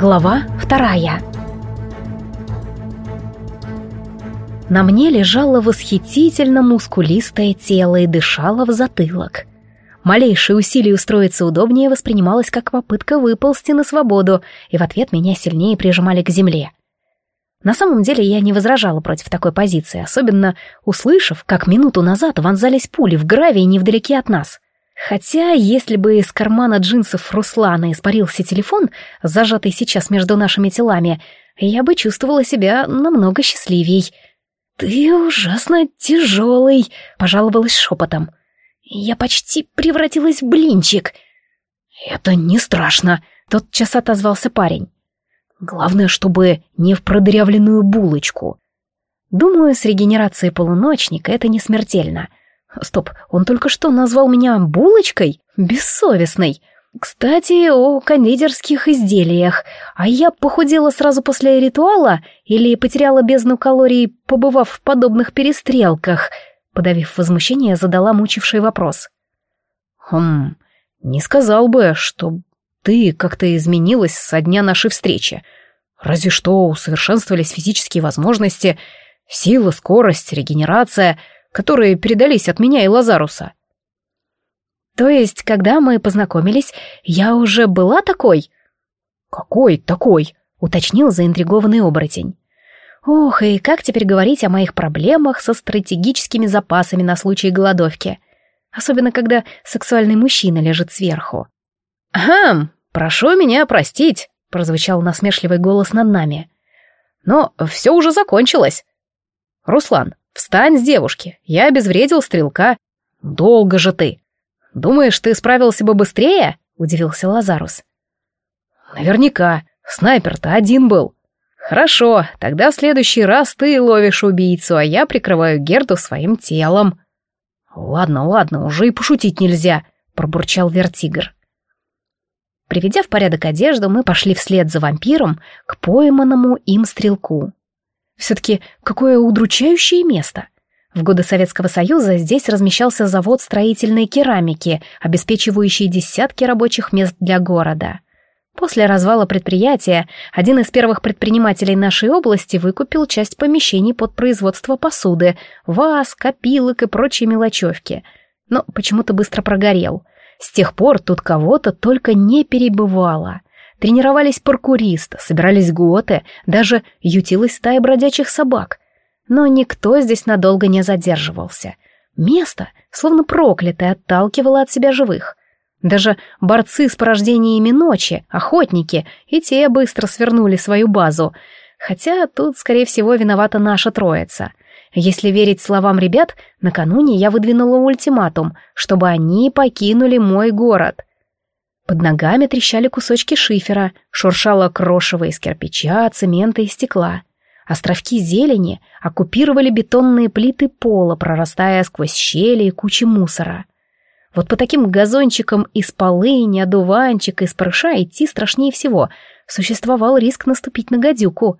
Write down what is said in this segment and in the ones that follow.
Глава вторая. На мне лежало восхитительно мускулистое тело и дышало в затылок. Малейшее усилие устроиться удобнее воспринималось как попытка выползти на свободу, и в ответ меня сильнее прижимали к земле. На самом деле я не возражала против такой позиции, особенно услышав, как минуту назад вонзались пули в гравий невдалеке от нас — Хотя, если бы из кармана джинсов Руслана испарился телефон, зажатый сейчас между нашими телами, я бы чувствовала себя намного счастливей. «Ты ужасно тяжелый», — пожаловалась шепотом. «Я почти превратилась в блинчик». «Это не страшно», — тотчас отозвался парень. «Главное, чтобы не в продырявленную булочку». Думаю, с регенерацией полуночника это не смертельно — Стоп, он только что назвал меня булочкой? Бессовестной. Кстати, о кондитерских изделиях. А я похудела сразу после ритуала или потеряла бездну калорий, побывав в подобных перестрелках? Подавив возмущение, задала мучивший вопрос. Хм, не сказал бы, что ты как-то изменилась со дня нашей встречи. Разве что усовершенствовались физические возможности, сила, скорость, регенерация — которые передались от меня и Лазаруса. То есть, когда мы познакомились, я уже была такой? Какой такой? уточнил заинтригованный оборотень. Ох, и как теперь говорить о моих проблемах со стратегическими запасами на случай голодовки? Особенно, когда сексуальный мужчина лежит сверху. «Хм, прошу меня простить», — прозвучал насмешливый голос над нами. «Но все уже закончилось. Руслан, Встань с девушки, я обезвредил стрелка. Долго же ты. Думаешь, ты справился бы быстрее? Удивился Лазарус. Наверняка. Снайпер-то один был. Хорошо, тогда в следующий раз ты ловишь убийцу, а я прикрываю Герду своим телом. Ладно, ладно, уже и пошутить нельзя, пробурчал Вертигр. Приведя в порядок одежду, мы пошли вслед за вампиром к пойманному им стрелку. Все-таки какое удручающее место. В годы Советского Союза здесь размещался завод строительной керамики, обеспечивающий десятки рабочих мест для города. После развала предприятия один из первых предпринимателей нашей области выкупил часть помещений под производство посуды, ваз, копилок и прочей мелочевки. Но почему-то быстро прогорел. С тех пор тут кого-то только не перебывало. Тренировались паркуристы, собирались готы, даже ютилась стая бродячих собак. Но никто здесь надолго не задерживался. Место, словно проклятое, отталкивало от себя живых. Даже борцы с порождениями ночи, охотники, и те быстро свернули свою базу. Хотя тут, скорее всего, виновата наша троица. Если верить словам ребят, накануне я выдвинула ультиматум, чтобы они покинули мой город. Под ногами трещали кусочки шифера, шуршало крошево из кирпича, цемента и стекла. Островки зелени оккупировали бетонные плиты пола, прорастая сквозь щели и кучи мусора. Вот по таким газончикам из полыни, одуванчик, из парыша идти страшнее всего. Существовал риск наступить на гадюку.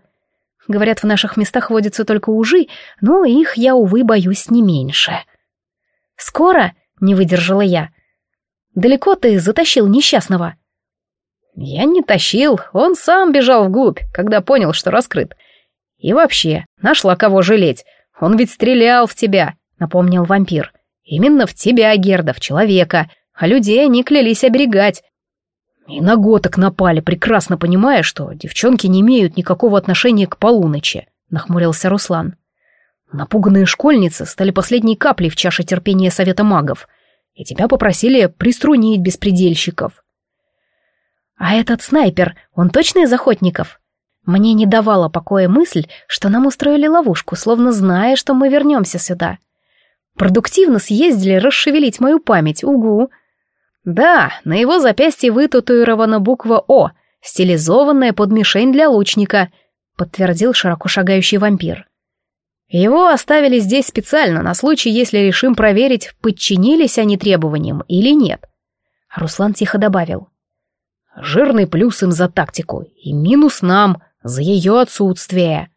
Говорят, в наших местах водятся только ужи, но их я, увы, боюсь не меньше. «Скоро?» — не выдержала я — Далеко ты затащил несчастного?» «Я не тащил, он сам бежал вглубь, когда понял, что раскрыт. И вообще, нашла кого жалеть, он ведь стрелял в тебя», — напомнил вампир. «Именно в тебя, Герда, в человека, а людей они клялись оберегать. И на готок напали, прекрасно понимая, что девчонки не имеют никакого отношения к полуночи», — нахмурился Руслан. Напуганные школьницы стали последней каплей в чаше терпения Совета магов — и тебя попросили приструнить беспредельщиков. А этот снайпер, он точно из охотников? Мне не давала покоя мысль, что нам устроили ловушку, словно зная, что мы вернемся сюда. Продуктивно съездили расшевелить мою память, угу. Да, на его запястье вытатуирована буква «О», стилизованная под мишень для лучника, подтвердил широко шагающий вампир. Его оставили здесь специально, на случай, если решим проверить, подчинились они требованиям или нет. Руслан тихо добавил. Жирный плюс им за тактику, и минус нам, за ее отсутствие.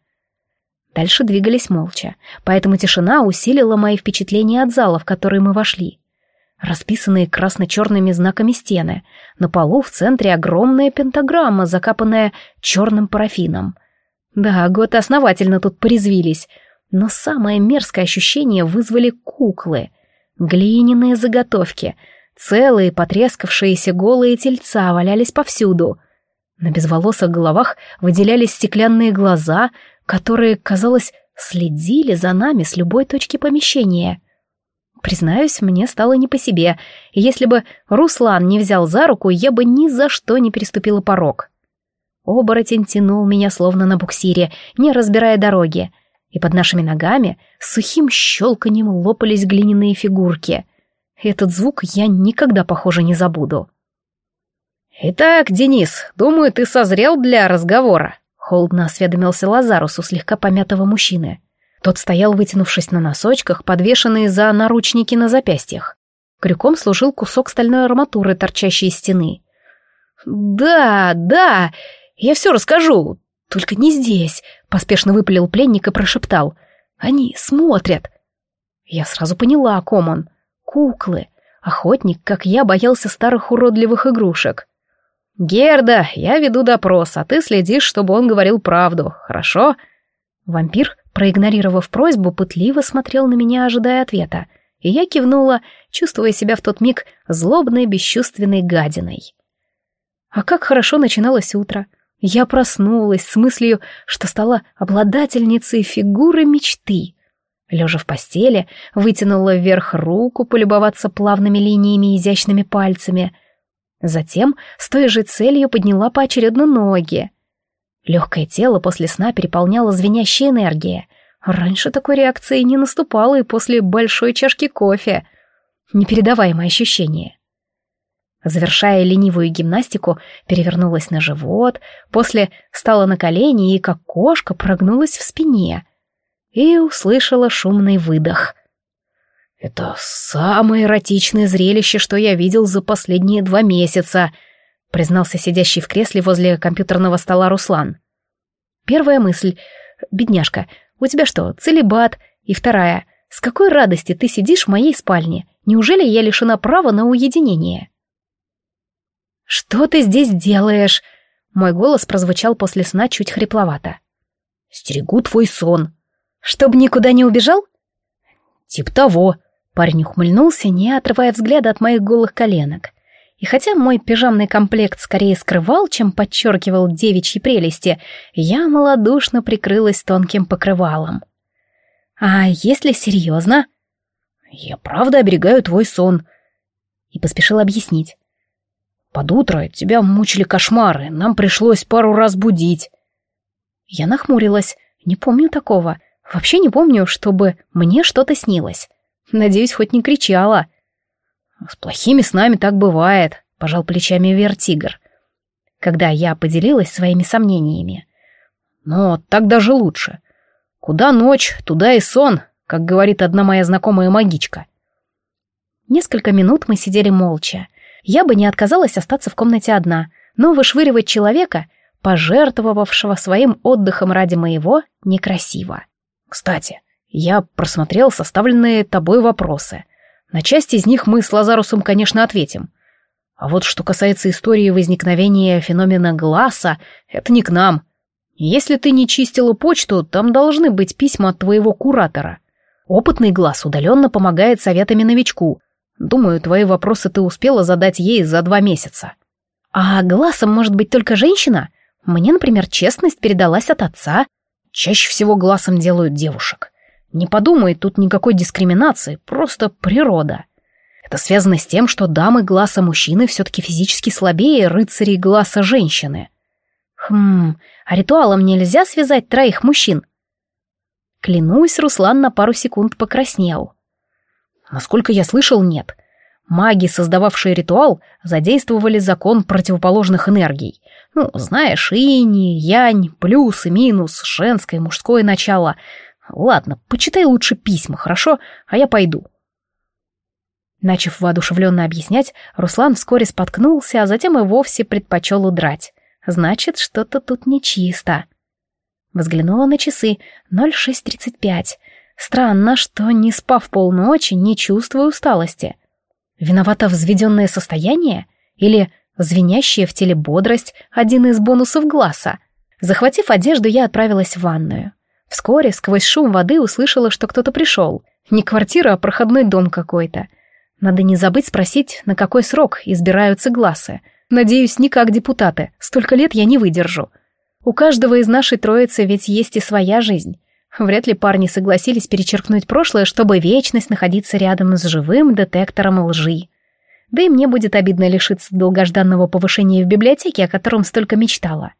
Дальше двигались молча, поэтому тишина усилила мои впечатления от зала, в который мы вошли. расписанные красно-черными знаками стены. На полу в центре огромная пентаграмма, закапанная черным парафином. Да, готы основательно тут порезвились. Но самое мерзкое ощущение вызвали куклы. Глиняные заготовки. Целые потрескавшиеся голые тельца валялись повсюду. На безволосых головах выделялись стеклянные глаза, которые, казалось, следили за нами с любой точки помещения — Признаюсь, мне стало не по себе, и если бы Руслан не взял за руку, я бы ни за что не переступила порог. Оборотень тянул меня словно на буксире, не разбирая дороги, и под нашими ногами с сухим щелканьем лопались глиняные фигурки. Этот звук я никогда, похоже, не забуду. «Итак, Денис, думаю, ты созрел для разговора», — холодно осведомился Лазарус у слегка помятого мужчины. Тот стоял, вытянувшись на носочках, подвешенные за наручники на запястьях. Крюком служил кусок стальной арматуры, торчащей из стены. «Да, да, я все расскажу, только не здесь», — поспешно выпалил пленник и прошептал. «Они смотрят». Я сразу поняла, о ком он. Куклы. Охотник, как я, боялся старых уродливых игрушек. «Герда, я веду допрос, а ты следишь, чтобы он говорил правду, хорошо?» Вампир Проигнорировав просьбу, пытливо смотрел на меня, ожидая ответа, и я кивнула, чувствуя себя в тот миг злобной, бесчувственной гадиной. А как хорошо начиналось утро. Я проснулась с мыслью, что стала обладательницей фигуры мечты. Лежа в постели, вытянула вверх руку полюбоваться плавными линиями и изящными пальцами. Затем с той же целью подняла поочередно ноги — Легкое тело после сна переполняло звенящая энергия. Раньше такой реакции не наступало и после большой чашки кофе. Непередаваемое ощущение. Завершая ленивую гимнастику, перевернулась на живот, после стала на колени и, как кошка, прогнулась в спине. И услышала шумный выдох. «Это самое эротичное зрелище, что я видел за последние два месяца», признался сидящий в кресле возле компьютерного стола Руслан. Первая мысль. Бедняжка, у тебя что, целебат? И вторая. С какой радости ты сидишь в моей спальне? Неужели я лишена права на уединение? Что ты здесь делаешь? Мой голос прозвучал после сна чуть хрипловато. Стерегу твой сон. Чтоб никуда не убежал? Тип того. Парень ухмыльнулся, не отрывая взгляда от моих голых коленок. И хотя мой пижамный комплект скорее скрывал, чем подчеркивал девичьи прелести, я малодушно прикрылась тонким покрывалом. «А если серьезно?» «Я правда оберегаю твой сон», и поспешил объяснить. «Под утро тебя мучили кошмары, нам пришлось пару раз будить». Я нахмурилась, не помню такого. Вообще не помню, чтобы мне что-то снилось. Надеюсь, хоть не кричала. «С плохими снами так бывает», — пожал плечами Вертигр, когда я поделилась своими сомнениями. «Но так даже лучше. Куда ночь, туда и сон», как говорит одна моя знакомая магичка. Несколько минут мы сидели молча. Я бы не отказалась остаться в комнате одна, но вышвыривать человека, пожертвовавшего своим отдыхом ради моего, некрасиво. Кстати, я просмотрел составленные тобой вопросы. На часть из них мы с Лазарусом, конечно, ответим. А вот что касается истории возникновения феномена глаза, это не к нам. Если ты не чистила почту, там должны быть письма от твоего куратора. Опытный глаз удаленно помогает советами новичку. Думаю, твои вопросы ты успела задать ей за два месяца. А глазом может быть только женщина? Мне, например, честность передалась от отца. Чаще всего глазом делают девушек. Не подумай, тут никакой дискриминации, просто природа. Это связано с тем, что дамы глаза мужчины все-таки физически слабее рыцарей глаза женщины. Хм, а ритуалом нельзя связать троих мужчин? Клянусь, Руслан на пару секунд покраснел. Насколько я слышал, нет. Маги, создававшие ритуал, задействовали закон противоположных энергий. Ну, знаешь, инь, янь, плюс и минус, женское и мужское начало — Ладно, почитай лучше письма, хорошо? А я пойду. Начав воодушевленно объяснять, Руслан вскоре споткнулся, а затем и вовсе предпочел удрать. Значит, что-то тут нечисто. Взглянула на часы. 06.35. Странно, что, не спав полночи, не чувствую усталости. Виновато взведенное состояние? Или звенящая в теле бодрость — один из бонусов глаза? Захватив одежду, я отправилась в ванную. Вскоре сквозь шум воды услышала, что кто-то пришел. Не квартира, а проходной дом какой-то. Надо не забыть спросить, на какой срок избираются глазы. Надеюсь, не как депутаты. Столько лет я не выдержу. У каждого из нашей троицы ведь есть и своя жизнь. Вряд ли парни согласились перечеркнуть прошлое, чтобы вечность находиться рядом с живым детектором лжи. Да и мне будет обидно лишиться долгожданного повышения в библиотеке, о котором столько мечтала.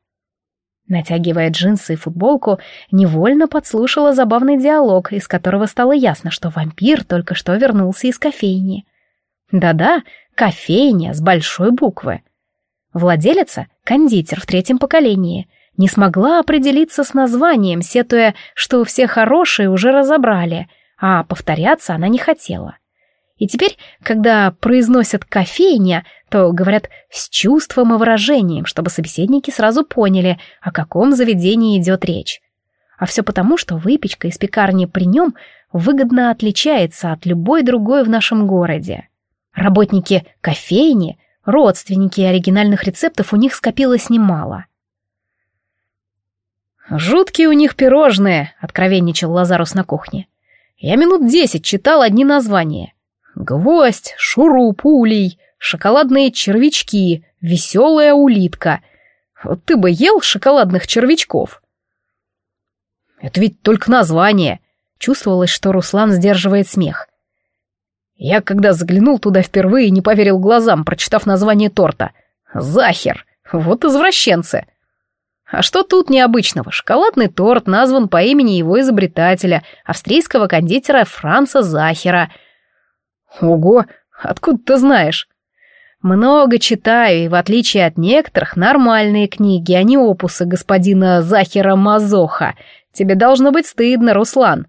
Натягивая джинсы и футболку, невольно подслушала забавный диалог, из которого стало ясно, что вампир только что вернулся из кофейни. Да-да, кофейня с большой буквы. Владелица — кондитер в третьем поколении — не смогла определиться с названием, сетуя, что все хорошие уже разобрали, а повторяться она не хотела. И теперь, когда произносят «кофейня», то говорят с чувством и выражением, чтобы собеседники сразу поняли, о каком заведении идет речь. А все потому, что выпечка из пекарни при нем выгодно отличается от любой другой в нашем городе. Работники кофейни, родственники оригинальных рецептов у них скопилось немало. «Жуткие у них пирожные», — откровенничал Лазарус на кухне. «Я минут десять читал одни названия. Гвоздь, шуруп, улей, шоколадные червячки, веселая улитка. Вот ты бы ел шоколадных червячков?» «Это ведь только название», — чувствовалось, что Руслан сдерживает смех. Я, когда заглянул туда впервые, не поверил глазам, прочитав название торта. «Захер! Вот извращенцы!» А что тут необычного? Шоколадный торт назван по имени его изобретателя, австрийского кондитера Франца Захера. Ого, откуда ты знаешь? Много читаю, и в отличие от некоторых, нормальные книги, а не опусы господина Захера Мазоха. Тебе должно быть стыдно, Руслан.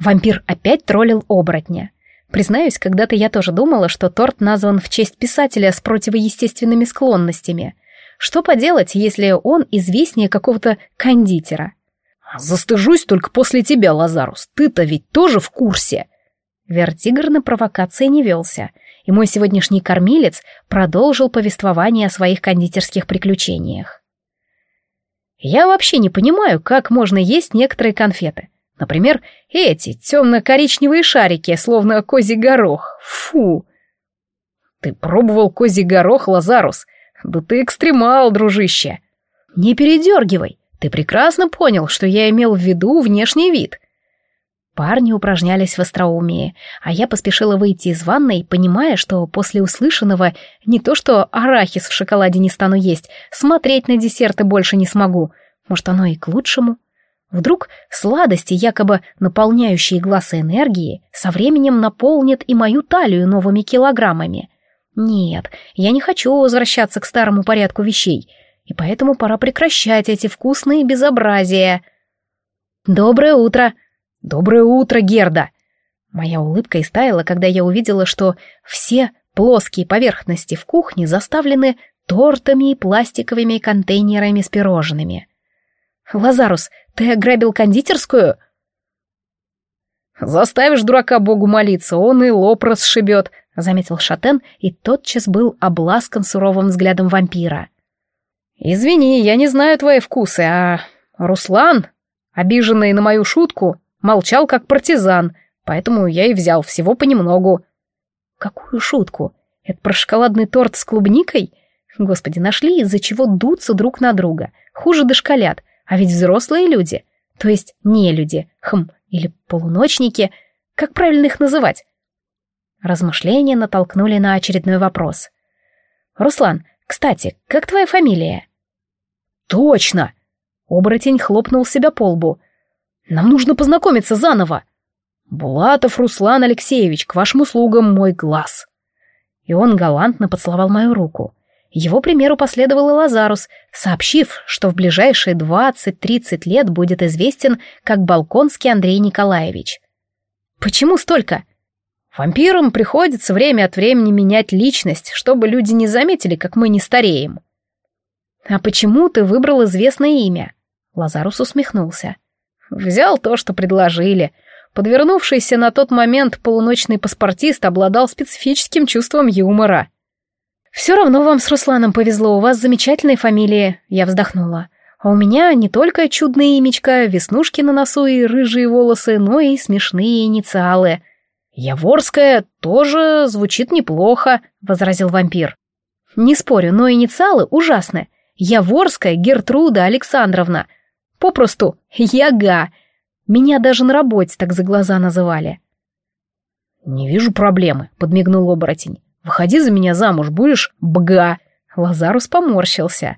Вампир опять троллил оборотня. Признаюсь, когда-то я тоже думала, что торт назван в честь писателя с противоестественными склонностями. Что поделать, если он известнее какого-то кондитера? «Застыжусь только после тебя, Лазарус. Ты-то ведь тоже в курсе!» Вертигр на провокации не велся, и мой сегодняшний кормилец продолжил повествование о своих кондитерских приключениях. «Я вообще не понимаю, как можно есть некоторые конфеты. Например, эти темно-коричневые шарики, словно козий горох. Фу!» «Ты пробовал козий горох, Лазарус? Да ты экстремал, дружище. Не передергивай. Ты прекрасно понял, что я имел в виду внешний вид. Парни упражнялись в остроумии, а я поспешила выйти из ванной, понимая, что после услышанного не то что арахис в шоколаде не стану есть, смотреть на десерты больше не смогу. Может, оно и к лучшему. Вдруг сладости, якобы наполняющие глаз энергии, со временем наполнят и мою талию новыми килограммами. Нет, я не хочу возвращаться к старому порядку вещей, и поэтому пора прекращать эти вкусные безобразия. Доброе утро. Доброе утро, Герда. Моя улыбка истаяла, когда я увидела, что все плоские поверхности в кухне заставлены тортами и пластиковыми контейнерами с пирожными. «Лазарус, ты ограбил кондитерскую?» «Заставишь дурака Богу молиться, он и лоб расшибет», — заметил Шатен и тотчас был обласкан суровым взглядом вампира. «Извини, я не знаю твои вкусы, а Руслан, обиженный на мою шутку, молчал как партизан, поэтому я и взял всего понемногу». «Какую шутку? Это про шоколадный торт с клубникой? Господи, нашли, из-за чего дуться друг на друга. Хуже дошколят, а ведь взрослые люди, то есть не люди, хм, или полуночники, как правильно их называть?» Размышления натолкнули на очередной вопрос. «Руслан, кстати, как твоя фамилия?» «Точно!» Оборотень хлопнул себя по лбу. «Нам нужно познакомиться заново!» «Булатов Руслан Алексеевич, к вашим услугам мой глаз!» И он галантно поцеловал мою руку. Его примеру последовал и Лазарус, сообщив, что в ближайшие двадцать-тридцать лет будет известен как Балконский Андрей Николаевич. «Почему столько?» Вампирам приходится время от времени менять личность, чтобы люди не заметили, как мы не стареем. А почему ты выбрал известное имя? Лазарус усмехнулся. Взял то, что предложили. подвернувшийся на тот момент полуночный паспортист обладал специфическим чувством юмора. «Все равно вам с Русланом повезло, у вас замечательные фамилии», — я вздохнула. «А у меня не только чудное имечко, веснушки на носу и рыжие волосы, но и смешные инициалы». «Яворская тоже звучит неплохо», — возразил вампир. «Не спорю, но инициалы ужасны. Яворская Гертруда Александровна. Попросту Яга. Меня даже на работе так за глаза называли». «Не вижу проблемы», — подмигнул оборотень. Выходи за меня замуж, будешь бга!» Лазарус поморщился.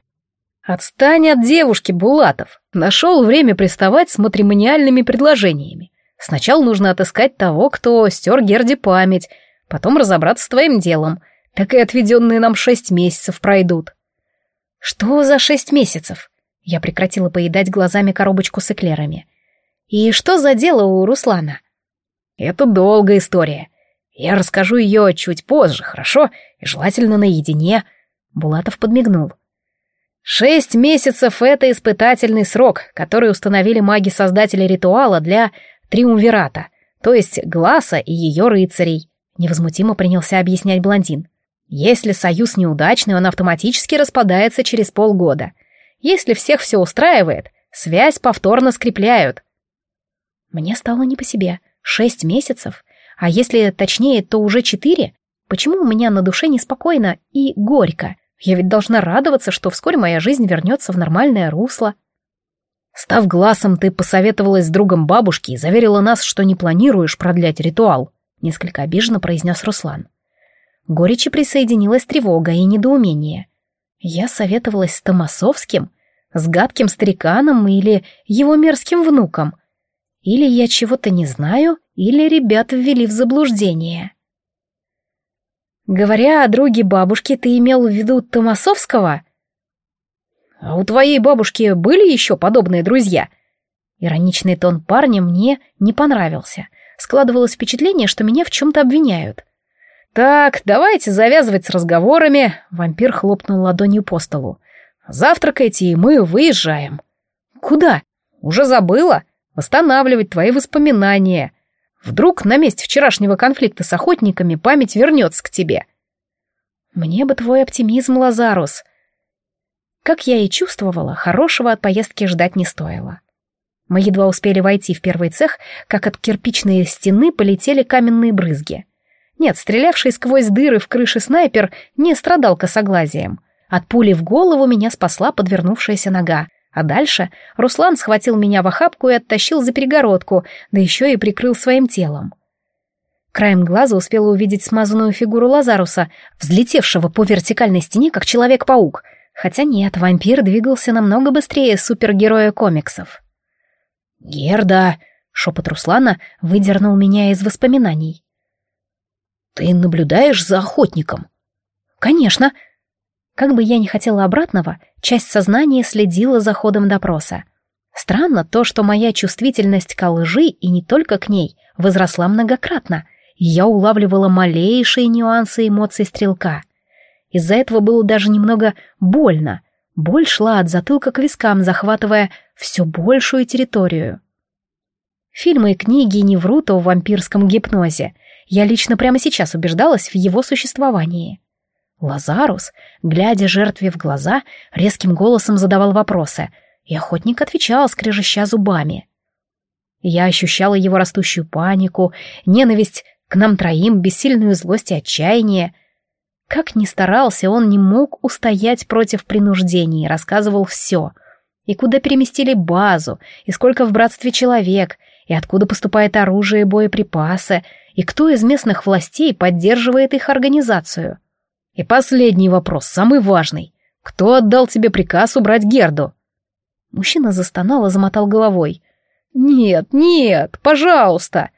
«Отстань от девушки, Булатов. Нашел время приставать с матримониальными предложениями. Сначала нужно отыскать того, кто стер Герде память, потом разобраться с твоим делом. Так и отведенные нам шесть месяцев пройдут». «Что за шесть месяцев?» Я прекратила поедать глазами коробочку с эклерами. «И что за дело у Руслана?» «Это долгая история. Я расскажу ее чуть позже, хорошо? И желательно наедине. Булатов подмигнул. Шесть месяцев — это испытательный срок, который установили маги-создатели ритуала для Триумвирата, то есть Гласа и ее рыцарей. Невозмутимо принялся объяснять блондин. Если союз неудачный, он автоматически распадается через полгода. Если всех все устраивает, связь повторно скрепляют. Мне стало не по себе. Шесть месяцев? А если точнее, то уже четыре? Почему у меня на душе неспокойно и горько? Я ведь должна радоваться, что вскоре моя жизнь вернется в нормальное русло. Став глазом, ты посоветовалась с другом бабушки и заверила нас, что не планируешь продлять ритуал, несколько обиженно произнес Руслан. Горечи присоединилась тревога и недоумение. Я советовалась с Томасовским, с гадким стариканом или его мерзким внуком. Или я чего-то не знаю, или ребят ввели в заблуждение. Говоря о друге бабушки, ты имел в виду Томасовского? А у твоей бабушки были еще подобные друзья? Ироничный тон парня мне не понравился. Складывалось впечатление, что меня в чем-то обвиняют. «Так, давайте завязывать с разговорами», — вампир хлопнул ладонью по столу. «Завтракайте, и мы выезжаем». «Куда?» «Уже забыла. Восстанавливать твои воспоминания. Вдруг на месте вчерашнего конфликта с охотниками память вернется к тебе. Мне бы твой оптимизм, Лазарус. Как я и чувствовала, хорошего от поездки ждать не стоило. Мы едва успели войти в первый цех, как от кирпичной стены полетели каменные брызги. Нет, стрелявший сквозь дыры в крыше снайпер не страдал косоглазием. От пули в голову меня спасла подвернувшаяся нога. А дальше Руслан схватил меня в охапку и оттащил за перегородку, да еще и прикрыл своим телом. Краем глаза успела увидеть смазанную фигуру Лазаруса, взлетевшего по вертикальной стене, как Человек-паук. Хотя нет, вампир двигался намного быстрее супергероя комиксов. «Герда!» — шепот Руслана выдернул меня из воспоминаний. «Ты наблюдаешь за охотником?» «Конечно!» Как бы я ни хотела обратного, часть сознания следила за ходом допроса. Странно то, что моя чувствительность к лжи, и не только к ней, возросла многократно, и я улавливала малейшие нюансы эмоций стрелка. Из-за этого было даже немного больно. Боль шла от затылка к вискам, захватывая все большую территорию. Фильмы и книги не врут о вампирском гипнозе. Я лично прямо сейчас убеждалась в его существовании. Лазарус, глядя жертве в глаза, резким голосом задавал вопросы, и охотник отвечал, скрежеща зубами. Я ощущала его растущую панику, ненависть к нам троим, бессильную злость и отчаяние. Как ни старался, он не мог устоять против принуждений, рассказывал все. И куда переместили базу, и сколько в братстве человек, и откуда поступает оружие и боеприпасы, и кто из местных властей поддерживает их организацию. И последний вопрос, самый важный. Кто отдал тебе приказ убрать Герду? Мужчина застонал и замотал головой. «Нет, нет, пожалуйста!»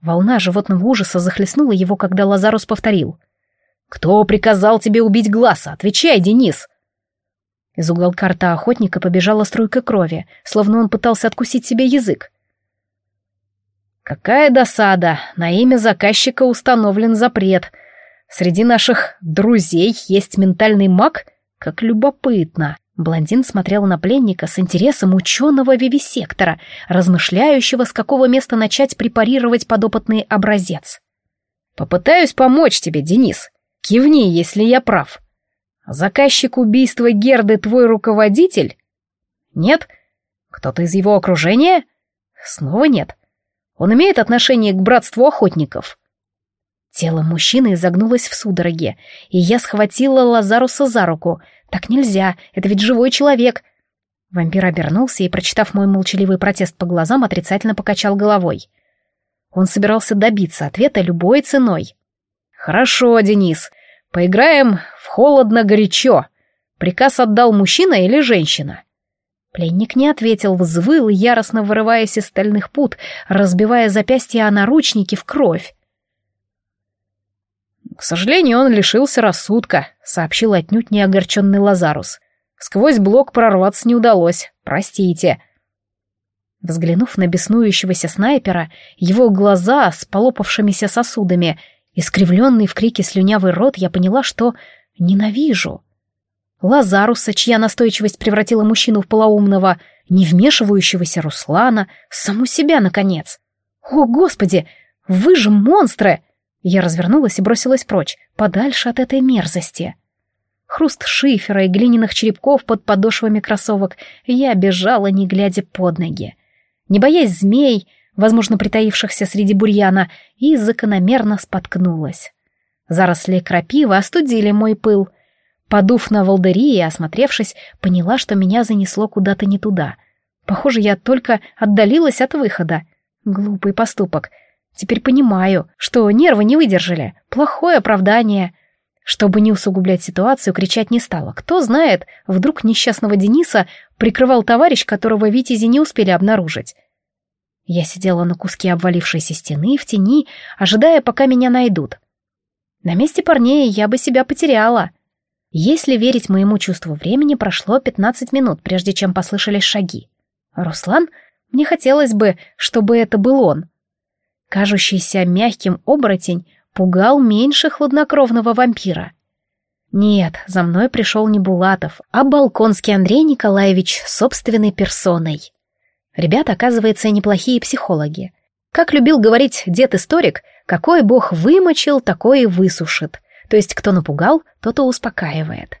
Волна животного ужаса захлестнула его, когда Лазарус повторил. «Кто приказал тебе убить Глаза? Отвечай, Денис!» Из уголка рта охотника побежала струйка крови, словно он пытался откусить себе язык. «Какая досада! На имя заказчика установлен запрет. Среди наших друзей есть ментальный маг? Как любопытно. Блондин смотрел на пленника с интересом ученого вивисектора, размышляющего, с какого места начать препарировать подопытный образец. «Попытаюсь помочь тебе, Денис. Кивни, если я прав. Заказчик убийства Герды твой руководитель? Нет? Кто-то из его окружения? Снова нет. Он имеет отношение к братству охотников?» Тело мужчины изогнулось в судороге, и я схватила Лазаруса за руку. «Так нельзя, это ведь живой человек!» Вампир обернулся и, прочитав мой молчаливый протест по глазам, отрицательно покачал головой. Он собирался добиться ответа любой ценой. «Хорошо, Денис, поиграем в холодно-горячо. Приказ отдал мужчина или женщина?» Пленник не ответил, взвыл, яростно вырываясь из стальных пут, разбивая запястья о наручники в кровь. «К сожалению, он лишился рассудка», — сообщил отнюдь не огорченный Лазарус. «Сквозь блок прорваться не удалось. Простите». Взглянув на беснующегося снайпера, его глаза с полопавшимися сосудами, искривленный в крике слюнявый рот, я поняла, что ненавижу. Лазаруса, чья настойчивость превратила мужчину в полоумного, не вмешивающегося Руслана, саму себя, наконец. «О, Господи! Вы же монстры!» Я развернулась и бросилась прочь, подальше от этой мерзости. Хруст шифера и глиняных черепков под подошвами кроссовок, я бежала, не глядя под ноги. Не боясь змей, возможно, притаившихся среди бурьяна, и закономерно споткнулась. Заросли крапивы остудили мой пыл. Подув на волдыри и осмотревшись, поняла, что меня занесло куда-то не туда. Похоже, я только отдалилась от выхода. Глупый поступок — Теперь понимаю, что нервы не выдержали. Плохое оправдание. Чтобы не усугублять ситуацию, кричать не стала. Кто знает, вдруг несчастного Дениса прикрывал товарищ, которого Витязи не успели обнаружить. Я сидела на куске обвалившейся стены в тени, ожидая, пока меня найдут. На месте парней я бы себя потеряла. Если верить моему чувству времени, прошло 15 минут, прежде чем послышались шаги. Руслан? Мне хотелось бы, чтобы это был он. Кажущийся мягким оборотень пугал меньше хладнокровного вампира. Нет, за мной пришел не Булатов, а Балконский Андрей Николаевич собственной персоной. Ребята, оказывается, неплохие психологи. Как любил говорить дед-историк, какой бог вымочил, такой и высушит. То есть кто напугал, тот и успокаивает.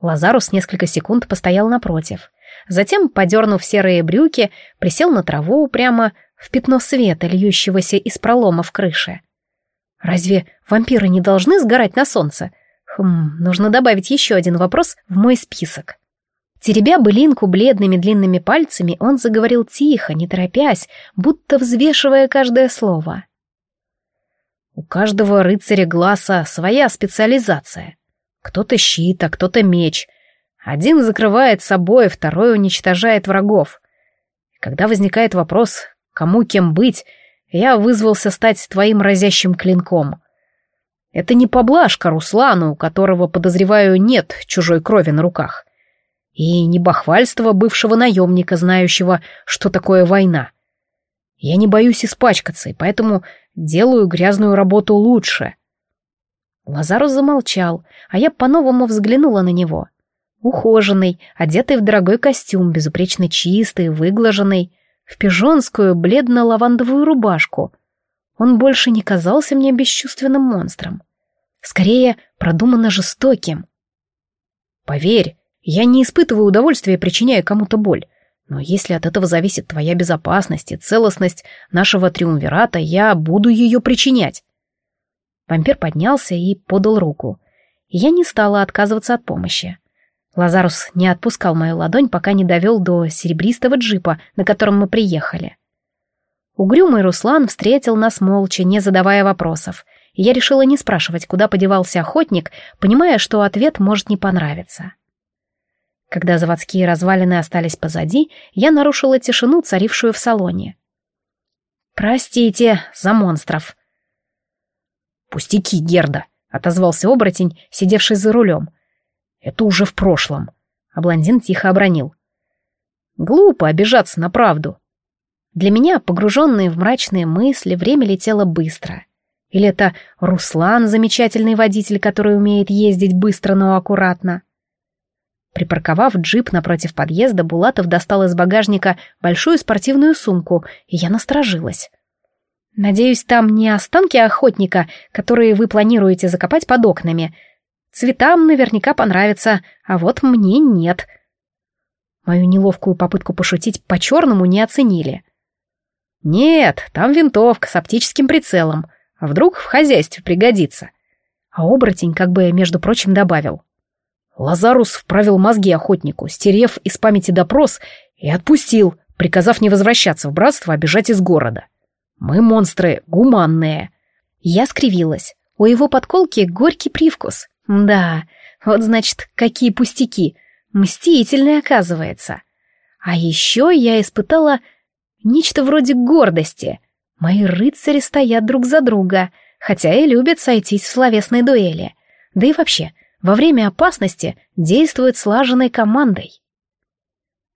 Лазарус несколько секунд постоял напротив. Затем, подернув серые брюки, присел на траву прямо в пятно света, льющегося из пролома в крыше. Разве вампиры не должны сгорать на солнце? Хм, нужно добавить еще один вопрос в мой список. Теребя былинку бледными длинными пальцами, он заговорил тихо, не торопясь, будто взвешивая каждое слово. У каждого рыцаря глаза своя специализация. Кто-то щит, а кто-то меч. Один закрывает собой, второй уничтожает врагов. когда возникает вопрос, кому кем быть, я вызвался стать твоим разящим клинком. Это не поблажка Руслану, у которого, подозреваю, нет чужой крови на руках. И не бахвальство бывшего наемника, знающего, что такое война. Я не боюсь испачкаться, и поэтому делаю грязную работу лучше. Лазарус замолчал, а я по-новому взглянула на него. Ухоженный, одетый в дорогой костюм, безупречно чистый, выглаженный в пижонскую бледно-лавандовую рубашку. Он больше не казался мне бесчувственным монстром. Скорее, продуманно жестоким. Поверь, я не испытываю удовольствия, причиняя кому-то боль. Но если от этого зависит твоя безопасность и целостность нашего триумвирата, я буду ее причинять. Вампир поднялся и подал руку. я не стала отказываться от помощи. Лазарус не отпускал мою ладонь, пока не довел до серебристого джипа, на котором мы приехали. Угрюмый Руслан встретил нас молча, не задавая вопросов, я решила не спрашивать, куда подевался охотник, понимая, что ответ может не понравиться. Когда заводские развалины остались позади, я нарушила тишину, царившую в салоне. «Простите за монстров». «Пустяки, Герда», — отозвался оборотень, сидевший за рулем. Это уже в прошлом. А блондин тихо обронил. Глупо обижаться на правду. Для меня, погруженные в мрачные мысли, время летело быстро. Или это Руслан, замечательный водитель, который умеет ездить быстро, но аккуратно. Припарковав джип напротив подъезда, Булатов достал из багажника большую спортивную сумку, и я насторожилась. «Надеюсь, там не останки охотника, которые вы планируете закопать под окнами. Цветам наверняка понравится, а вот мне нет». Мою неловкую попытку пошутить по-черному не оценили. «Нет, там винтовка с оптическим прицелом. А вдруг в хозяйстве пригодится?» А оборотень как бы, между прочим, добавил. Лазарус вправил мозги охотнику, стерев из памяти допрос и отпустил, приказав не возвращаться в братство, а бежать из города. Мы монстры гуманные. Я скривилась. У его подколки горький привкус. Да, вот значит, какие пустяки. Мстительный, оказывается. А еще я испытала нечто вроде гордости. Мои рыцари стоят друг за друга, хотя и любят сойтись в словесной дуэли. Да и вообще, во время опасности действует слаженной командой.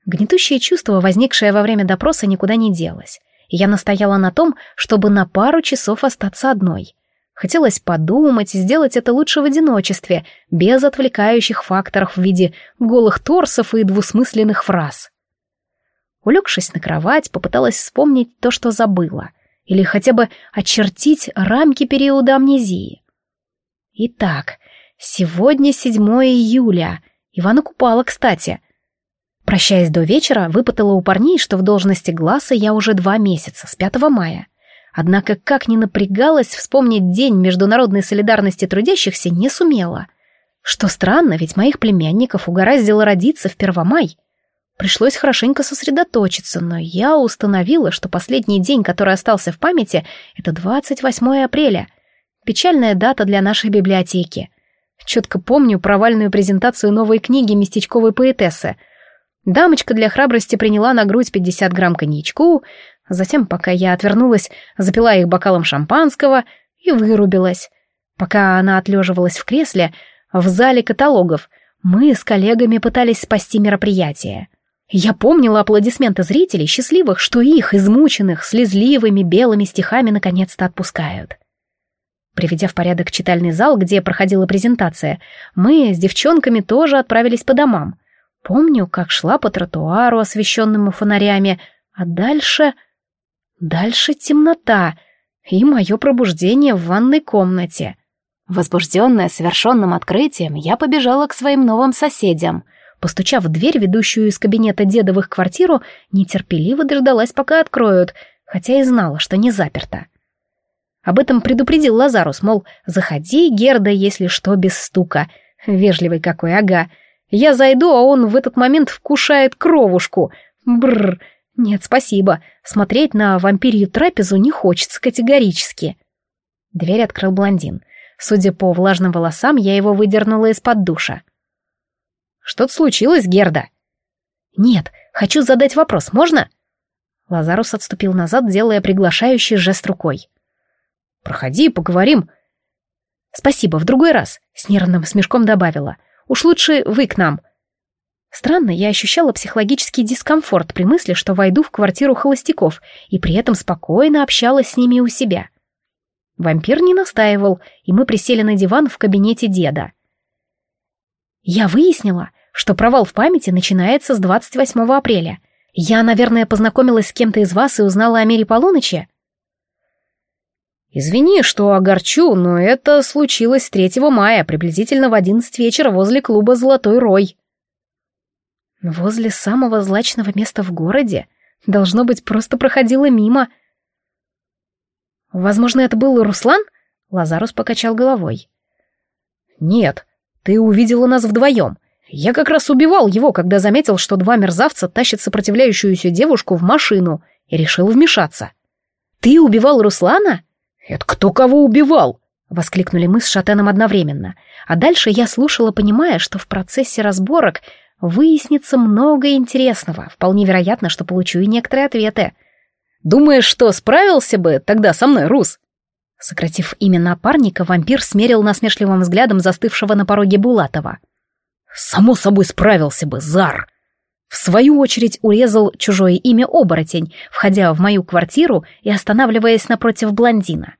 Гнетущее чувство, возникшее во время допроса, никуда не делось. И я настояла на том, чтобы на пару часов остаться одной. Хотелось подумать, сделать это лучше в одиночестве, без отвлекающих факторов в виде голых торсов и двусмысленных фраз. Улегшись на кровать, попыталась вспомнить то, что забыла, или хотя бы очертить рамки периода амнезии. Итак, Сегодня 7 июля. Ивана Купала, кстати. Прощаясь до вечера, выпытала у парней, что в должности глаза я уже два месяца, с 5 мая. Однако, как ни напрягалась, вспомнить День международной солидарности трудящихся не сумела. Что странно, ведь моих племянников угораздило родиться в Первомай. Пришлось хорошенько сосредоточиться, но я установила, что последний день, который остался в памяти, это 28 апреля. Печальная дата для нашей библиотеки. Четко помню провальную презентацию новой книги местечковой поэтессы. Дамочка для храбрости приняла на грудь 50 грамм коньячку, затем, пока я отвернулась, запила их бокалом шампанского и вырубилась. Пока она отлеживалась в кресле, в зале каталогов, мы с коллегами пытались спасти мероприятие. Я помнила аплодисменты зрителей, счастливых, что их, измученных, слезливыми белыми стихами, наконец-то отпускают. Приведя в порядок читальный зал, где проходила презентация, мы с девчонками тоже отправились по домам. Помню, как шла по тротуару, освещенному фонарями, а дальше... Дальше темнота и мое пробуждение в ванной комнате. Возбужденная совершенным открытием, я побежала к своим новым соседям. Постучав в дверь, ведущую из кабинета дедовых квартиру, нетерпеливо дождалась, пока откроют, хотя и знала, что не заперта. Об этом предупредил Лазарус, мол, заходи, Герда, если что, без стука. Вежливый какой, ага. Я зайду, а он в этот момент вкушает кровушку. Бррр. Нет, спасибо. Смотреть на вампирью трапезу не хочется категорически. Дверь открыл блондин. Судя по влажным волосам, я его выдернула из-под душа. «Что-то случилось, Герда?» «Нет, хочу задать вопрос, можно?» Лазарус отступил назад, делая приглашающий жест рукой. Проходи, поговорим. Спасибо, в другой раз, с нервным смешком добавила. Уж лучше вы к нам. Странно, я ощущала психологический дискомфорт при мысли, что войду в квартиру холостяков, и при этом спокойно общалась с ними у себя. Вампир не настаивал, и мы присели на диван в кабинете деда. Я выяснила, что провал в памяти начинается с 28 апреля. Я, наверное, познакомилась с кем-то из вас и узнала о мире полуночи. «Извини, что огорчу, но это случилось 3 мая, приблизительно в 11 вечера возле клуба «Золотой рой». Возле самого злачного места в городе? Должно быть, просто проходила мимо. Возможно, это был Руслан? Лазарус покачал головой. Нет, ты увидела нас вдвоем. Я как раз убивал его, когда заметил, что два мерзавца тащат сопротивляющуюся девушку в машину и решил вмешаться. Ты убивал Руслана? «Это кто кого убивал?» — воскликнули мы с Шатеном одновременно. А дальше я слушала, понимая, что в процессе разборок выяснится много интересного. Вполне вероятно, что получу и некоторые ответы. «Думаешь, что справился бы тогда со мной, Рус?» Сократив имя напарника, вампир смерил насмешливым взглядом застывшего на пороге Булатова. «Само собой справился бы, Зар!» В свою очередь урезал чужое имя оборотень, входя в мою квартиру и останавливаясь напротив блондина.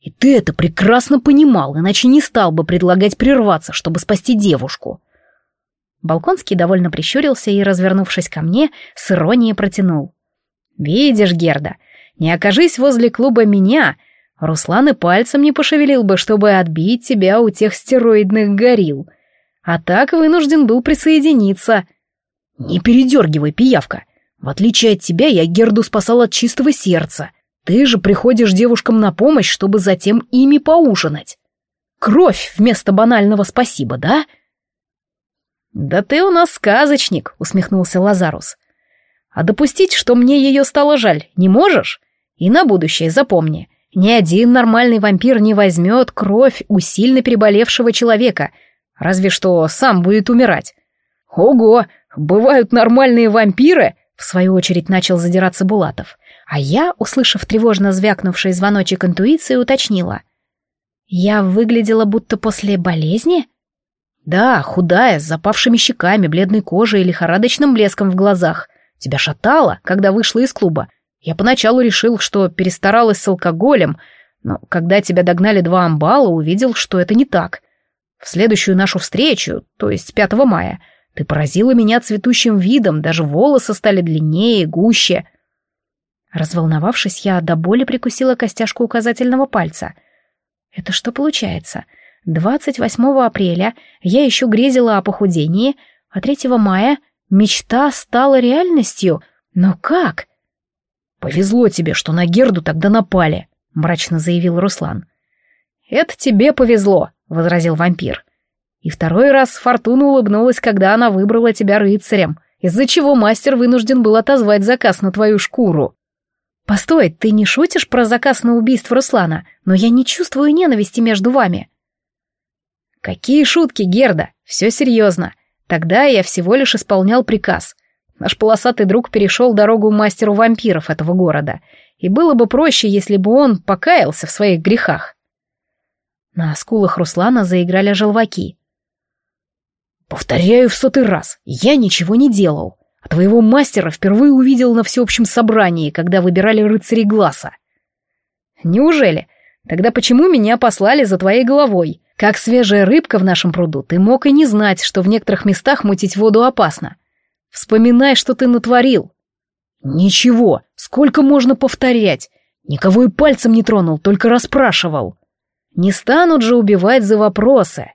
И ты это прекрасно понимал, иначе не стал бы предлагать прерваться, чтобы спасти девушку. Балконский довольно прищурился и, развернувшись ко мне, с иронией протянул. «Видишь, Герда, не окажись возле клуба меня, Руслан и пальцем не пошевелил бы, чтобы отбить тебя у тех стероидных горил. А так вынужден был присоединиться». «Не передергивай, пиявка. В отличие от тебя, я Герду спасал от чистого сердца. Ты же приходишь девушкам на помощь, чтобы затем ими поужинать. Кровь вместо банального спасибо, да?» «Да ты у нас сказочник», — усмехнулся Лазарус. «А допустить, что мне ее стало жаль, не можешь? И на будущее запомни, ни один нормальный вампир не возьмет кровь у сильно переболевшего человека, разве что сам будет умирать. Ого, бывают нормальные вампиры?» В свою очередь начал задираться Булатов. А я, услышав тревожно звякнувший звоночек интуиции, уточнила. «Я выглядела будто после болезни?» Да, худая, с запавшими щеками, бледной кожей и лихорадочным блеском в глазах. Тебя шатало, когда вышла из клуба. Я поначалу решил, что перестаралась с алкоголем, но когда тебя догнали два амбала, увидел, что это не так. В следующую нашу встречу, то есть 5 мая, ты поразила меня цветущим видом, даже волосы стали длиннее, гуще. Разволновавшись, я до боли прикусила костяшку указательного пальца. Это что получается? — 28 апреля я еще грезила о похудении, а 3 мая мечта стала реальностью. Но как? «Повезло тебе, что на Герду тогда напали», — мрачно заявил Руслан. «Это тебе повезло», — возразил вампир. «И второй раз Фортуна улыбнулась, когда она выбрала тебя рыцарем, из-за чего мастер вынужден был отозвать заказ на твою шкуру». «Постой, ты не шутишь про заказ на убийство Руслана, но я не чувствую ненависти между вами», «Какие шутки, Герда? Все серьезно. Тогда я всего лишь исполнял приказ. Наш полосатый друг перешел дорогу мастеру вампиров этого города, и было бы проще, если бы он покаялся в своих грехах». На скулах Руслана заиграли желваки. «Повторяю в сотый раз, я ничего не делал, твоего мастера впервые увидел на всеобщем собрании, когда выбирали рыцарей глаза». «Неужели? Тогда почему меня послали за твоей головой?» Как свежая рыбка в нашем пруду, ты мог и не знать, что в некоторых местах мутить воду опасно. Вспоминай, что ты натворил. Ничего, сколько можно повторять? Никого и пальцем не тронул, только расспрашивал. Не станут же убивать за вопросы.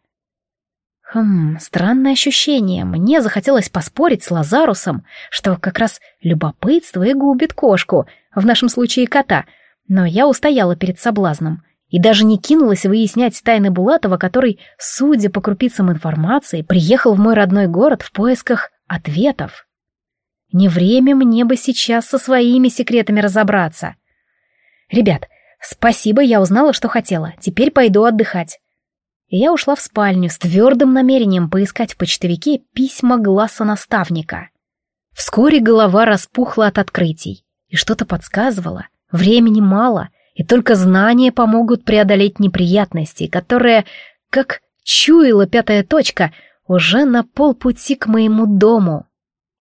Хм, странное ощущение. Мне захотелось поспорить с Лазарусом, что как раз любопытство и губит кошку, в нашем случае кота, но я устояла перед соблазном и даже не кинулась выяснять тайны Булатова, который, судя по крупицам информации, приехал в мой родной город в поисках ответов. Не время мне бы сейчас со своими секретами разобраться. Ребят, спасибо, я узнала, что хотела. Теперь пойду отдыхать. И я ушла в спальню с твердым намерением поискать в почтовике письма глаза наставника. Вскоре голова распухла от открытий, и что-то подсказывало. Времени мало — и только знания помогут преодолеть неприятности, которые, как чуяла пятая точка, уже на полпути к моему дому.